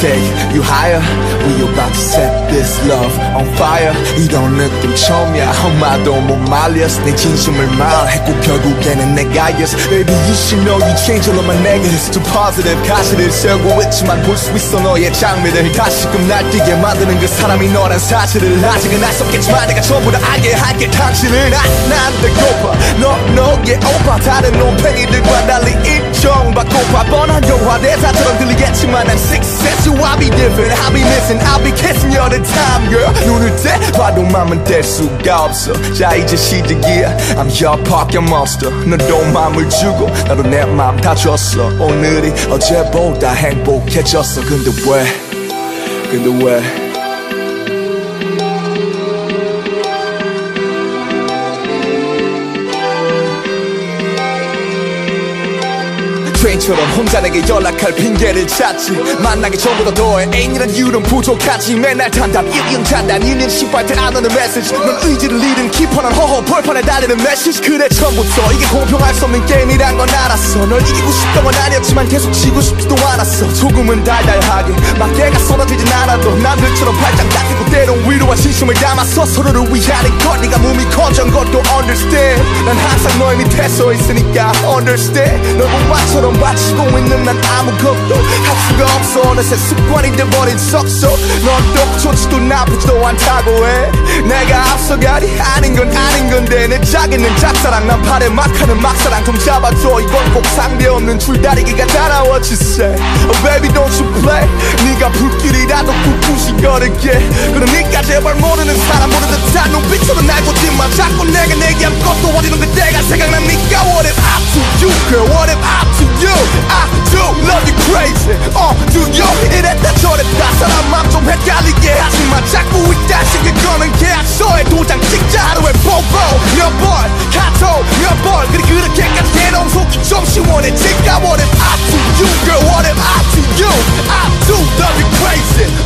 take you higher. We about to set this love on fire. 이런 느낌 처음이야. 엄마도 못 말렸어. 내 진심을 말했고 결국에는 내가 yes. Baby you should know you change all of my negatives to positive. 가시를 세우고 있지만 볼 수 있어 너의 장미를 다시금 날뛰게 만드는 그 사람이 너란 사실을 아직은 알 수 없겠지만 내가 전부 다 알게 할게 당신을 난 배고파. 너 너의 오빠. 다른 놈팽이들과 달리 인정받고파. 뻔한 영화 대사처럼 들리겠지만 난 six sense you I'll be different I'll be missing I'll be kissing you all the time girl 눈을 떼 봐도 맘은 뗄 수가 없어 자 이제 시작이야 I'm your pocket monster 너도 맘을 주고 나도 내 맘 다 줬어 오늘이 어제보다 행복해졌어 근데 왜 근데 왜 트레인처럼 혼자 내게 연락할 핑계를 찾지. 만나기 전보다 더해 애인이란 이유는 부족하지. 맨날 단답 1년 잔단 1년 18때 안 오는 메시지. 넌 의지를 잃은 키퍼는 허허 벌판에 달리는 메시지. 그래 처음부터 이게 공평할 수 없는 게임이란 건 알았어. 널 이기고 싶던 건 아니었지만 계속 지고 싶지도 않았어. 조금은 달달하게 막대가 쏟아지진 않아도 남들처럼 발짝 닦이고 때론 위로와 진심을 담아서 서로를 위하는 것 네가 몸이 커진 것도 understand. 난 항상 너의 밑에 서 있으니까 understand. 널 공부처럼 바치고 있는 난 아무것도 할 수가 없어. 어느새 습관이 돼버린 석소. 넌또 좋지도 나쁘지도 않다고 해. 내가 앞서가니 아닌 건 아닌 건데 내 자기는 짝사랑 난 팔에 막하는 막사랑 좀 잡아줘. 이건 꼭 상대 없는 줄다리기가 따라 what you say Oh baby don't you play. 네가 불길이라도 꿋꿋이 걸을게. 그러니까 제발 모르는 사람 모르는 듯한 눈빛 이랬다 저랬다 사람 맘좀 헷갈리게 하지만 자꾸 이딴 식의 거는 계약서에 도장 찍자 하루에 뽀뽀 몇번 카톡 몇번 그리 그렇게까지 대놓은 속이 좀 시원해질까 What if I do you girl what if I do you I do love you crazy